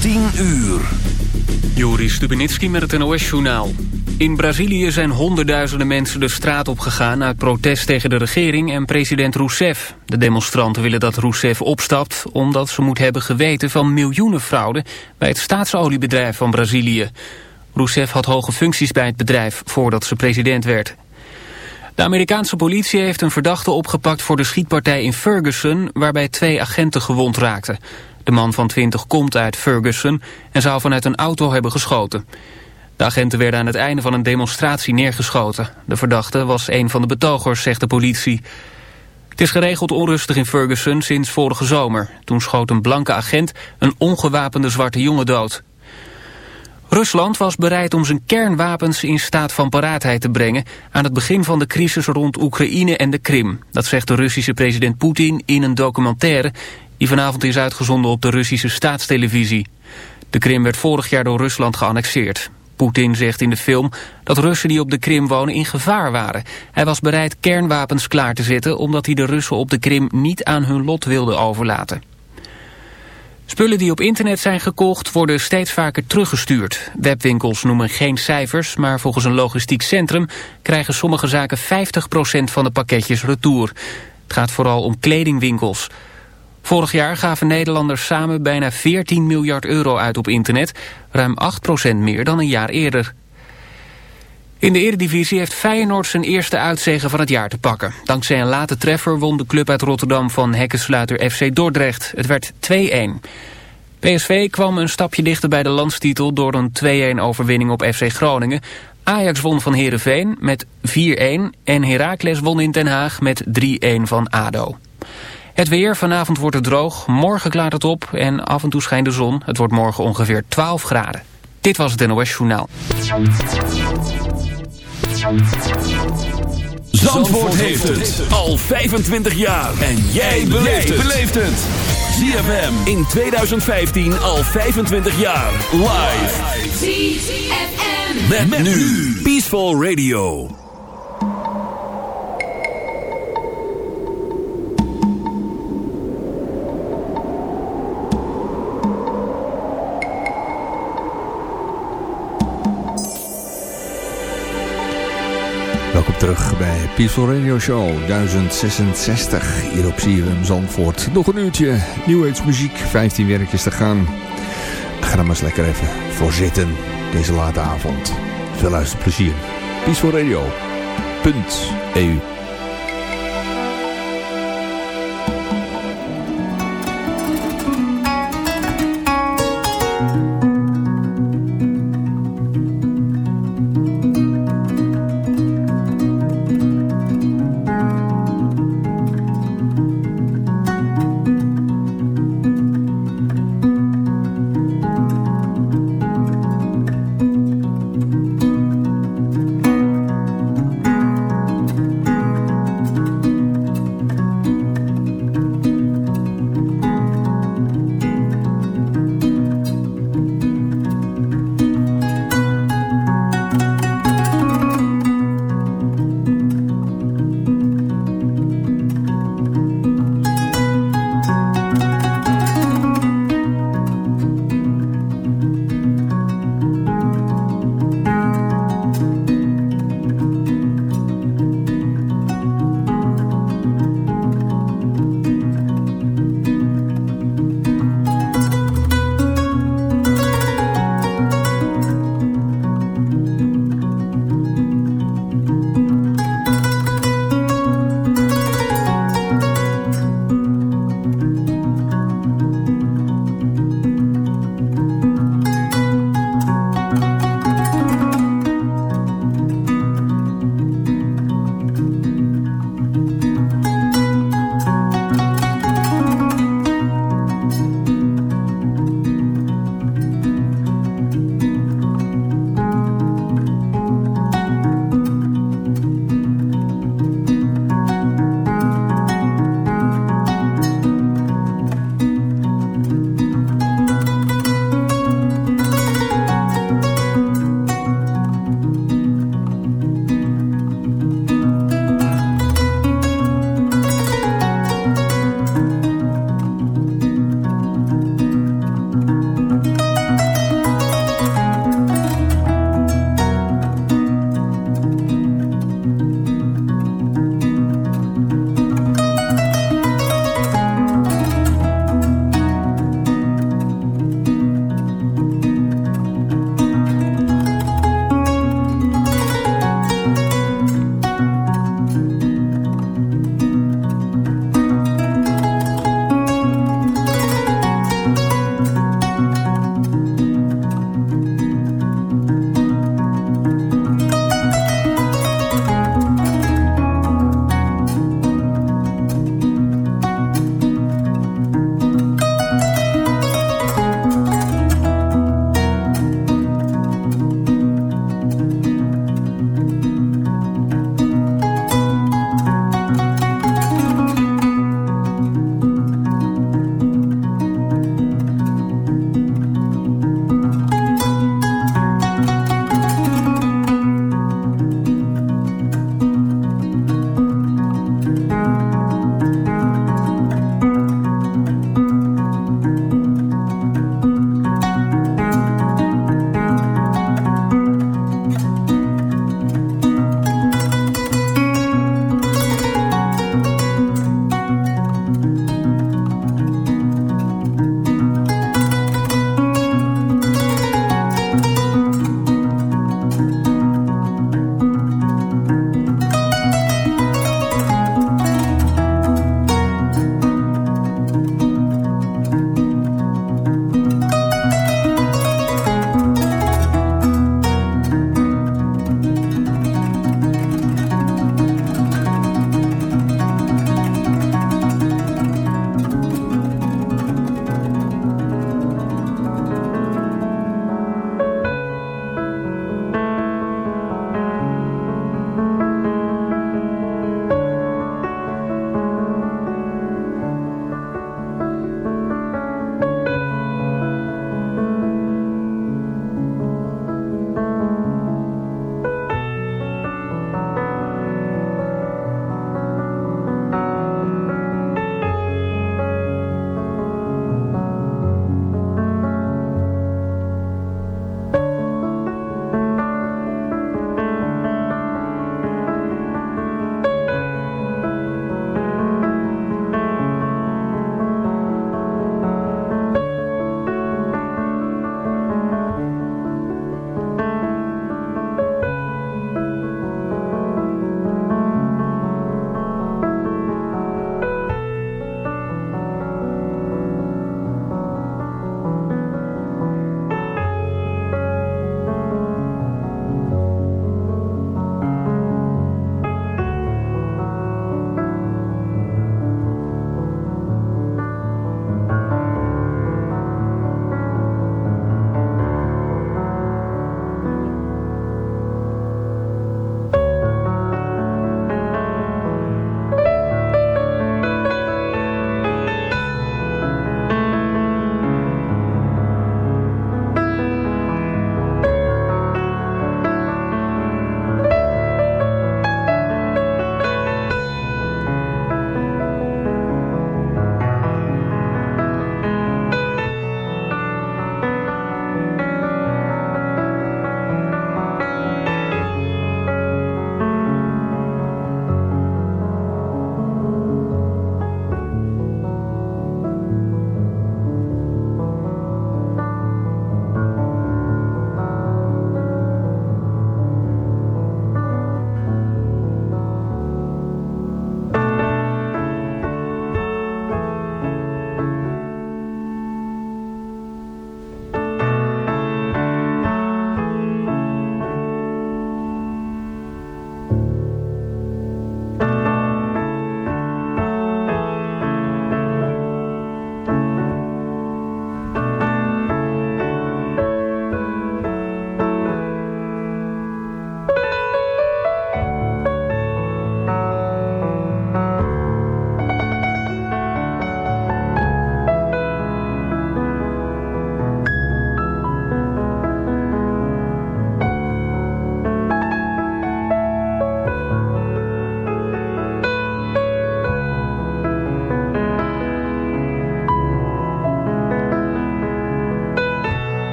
10 uur. Joris Stubenitski met het NOS-journaal. In Brazilië zijn honderdduizenden mensen de straat op gegaan... uit protest tegen de regering en president Rousseff. De demonstranten willen dat Rousseff opstapt... omdat ze moet hebben geweten van miljoenen fraude... bij het staatsoliebedrijf van Brazilië. Rousseff had hoge functies bij het bedrijf... voordat ze president werd. De Amerikaanse politie heeft een verdachte opgepakt... voor de schietpartij in Ferguson... waarbij twee agenten gewond raakten... De man van 20 komt uit Ferguson en zou vanuit een auto hebben geschoten. De agenten werden aan het einde van een demonstratie neergeschoten. De verdachte was een van de betogers, zegt de politie. Het is geregeld onrustig in Ferguson sinds vorige zomer. Toen schoot een blanke agent een ongewapende zwarte jongen dood. Rusland was bereid om zijn kernwapens in staat van paraatheid te brengen... aan het begin van de crisis rond Oekraïne en de Krim. Dat zegt de Russische president Poetin in een documentaire die vanavond is uitgezonden op de Russische staatstelevisie. De Krim werd vorig jaar door Rusland geannexeerd. Poetin zegt in de film dat Russen die op de Krim wonen in gevaar waren. Hij was bereid kernwapens klaar te zetten omdat hij de Russen op de Krim niet aan hun lot wilde overlaten. Spullen die op internet zijn gekocht worden steeds vaker teruggestuurd. Webwinkels noemen geen cijfers, maar volgens een logistiek centrum krijgen sommige zaken 50% van de pakketjes retour. Het gaat vooral om kledingwinkels. Vorig jaar gaven Nederlanders samen bijna 14 miljard euro uit op internet, ruim 8% meer dan een jaar eerder. In de eredivisie heeft Feyenoord zijn eerste uitzegen van het jaar te pakken. Dankzij een late treffer won de club uit Rotterdam van hekkensluiter FC Dordrecht. Het werd 2-1. PSV kwam een stapje dichter bij de landstitel door een 2-1 overwinning op FC Groningen. Ajax won van Heerenveen met 4-1 en Heracles won in Den Haag met 3-1 van ADO. Het weer, vanavond wordt het droog, morgen klaart het op en af en toe schijnt de zon. Het wordt morgen ongeveer 12 graden. Dit was het NOS Journaal. Zandvoort heeft het al 25 jaar. En jij beleeft het. ZFM in 2015 al 25 jaar. Live. ZFM. Met, nu. Peaceful Radio. Terug bij Peaceful Radio Show 1066 hier op CFM Zandvoort. Nog een uurtje muziek, 15 werkjes te gaan. Ga er maar eens lekker even voor zitten deze late avond. Veel luisterplezier. Peacefulradio.eu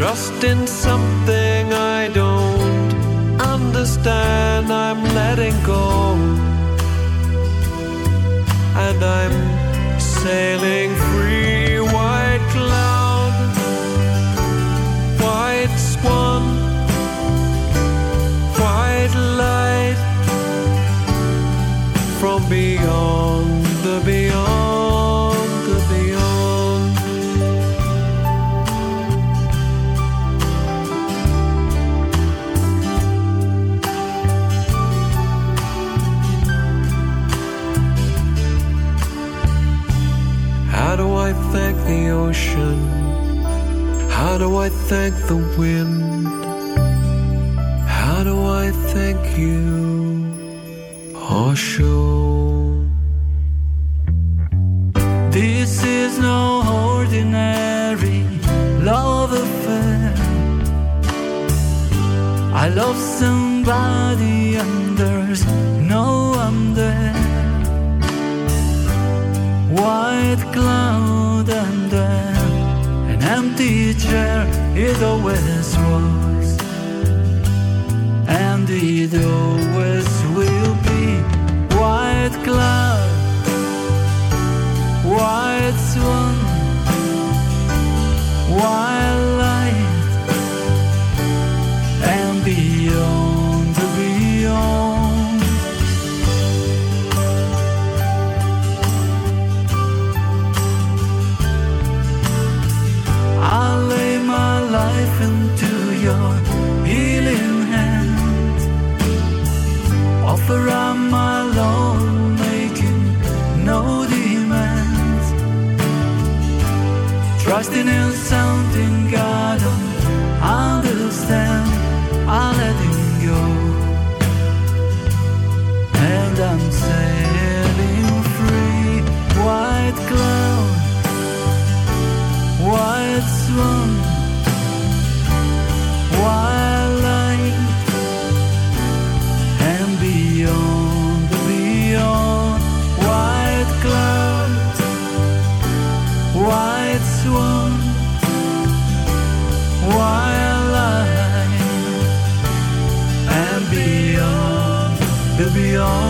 Trust in something I don't understand, I'm letting go. And I'm sailing thank the wind? How do I thank you? Osho. This is no ordinary love affair. I love somebody and there's no one there. White cloud and an empty chair. It always was, and it always will be. White cloud Up my love, making no demands. Trusting in something God don't understand. I let him go, and I'm sailing free. White cloud, white swan, white beyond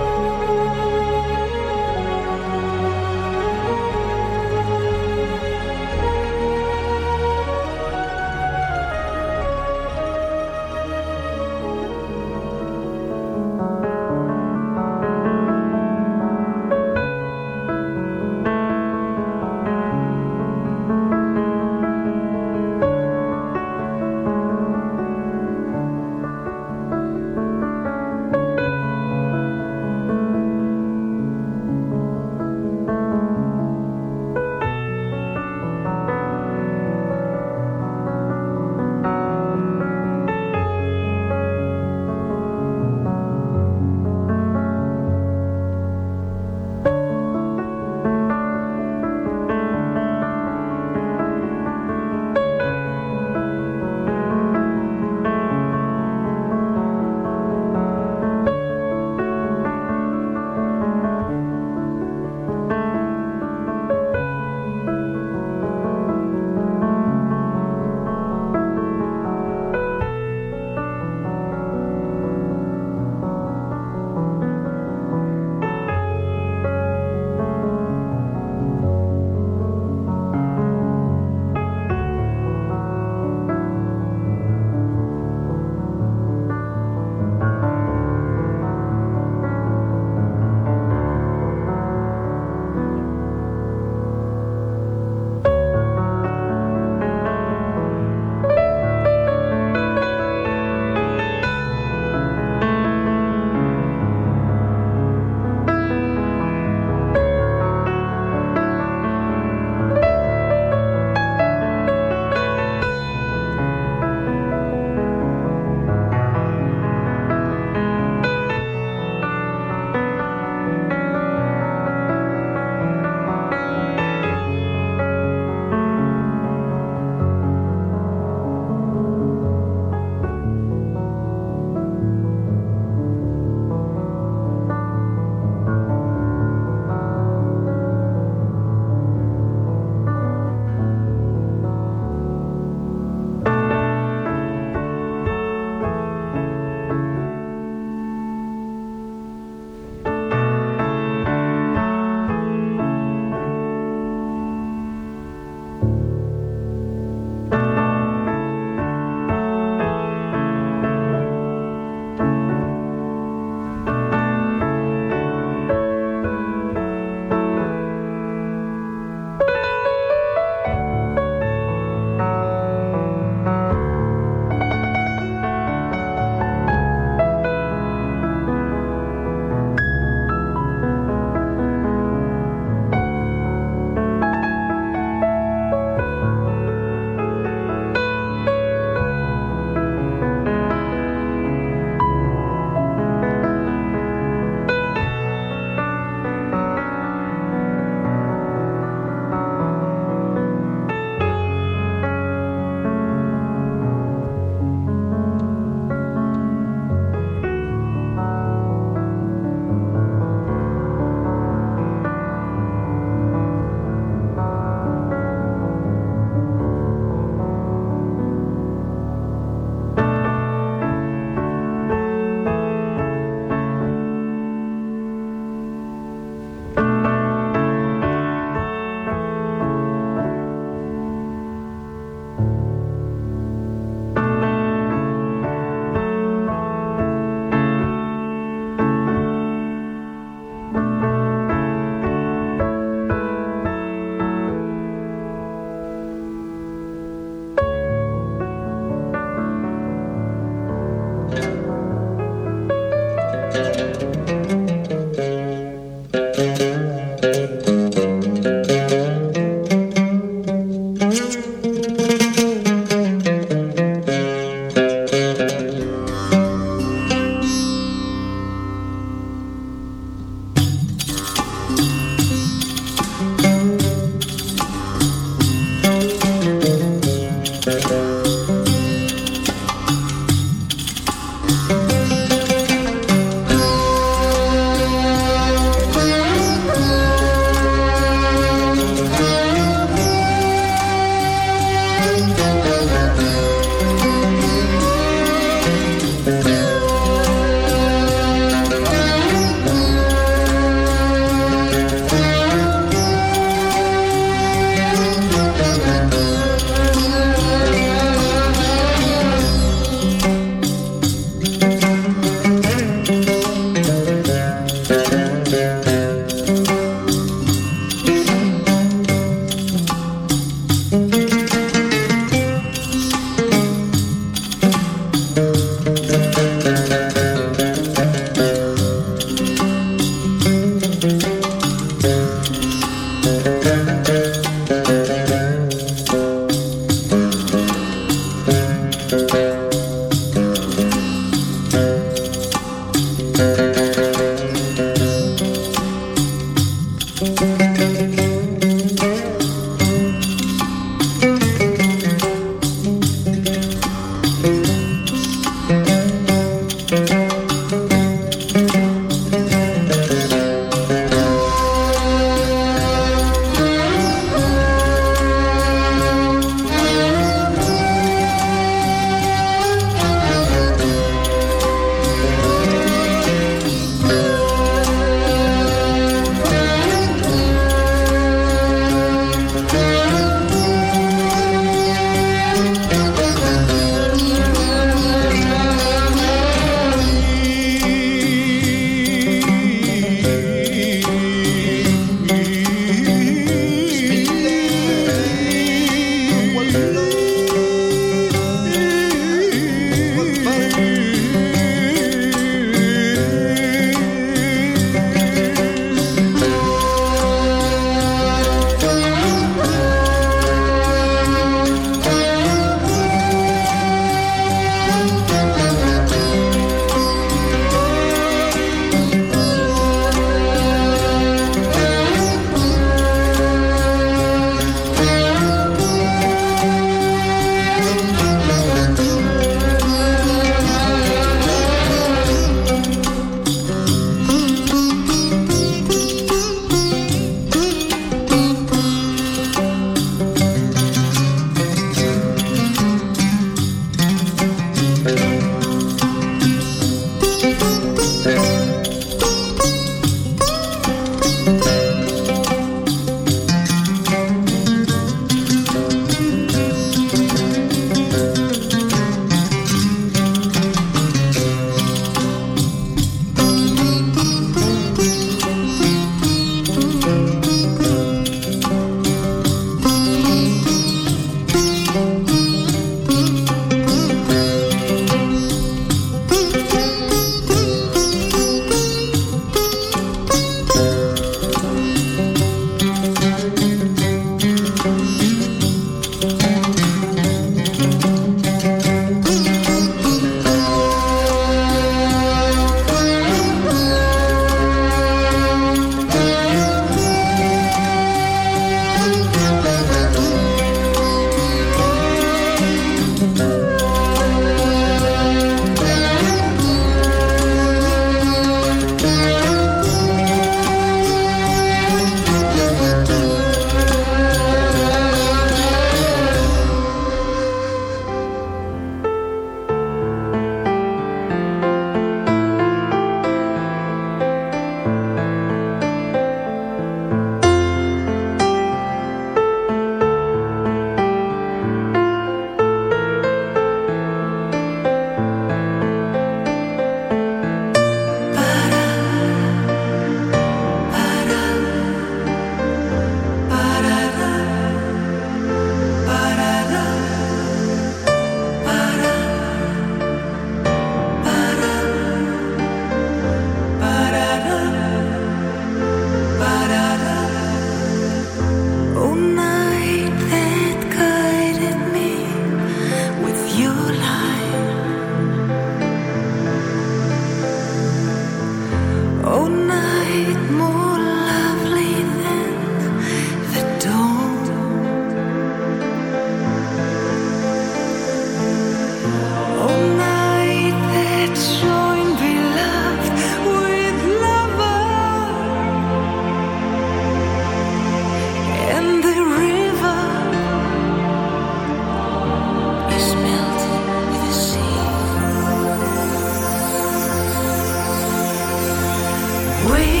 We.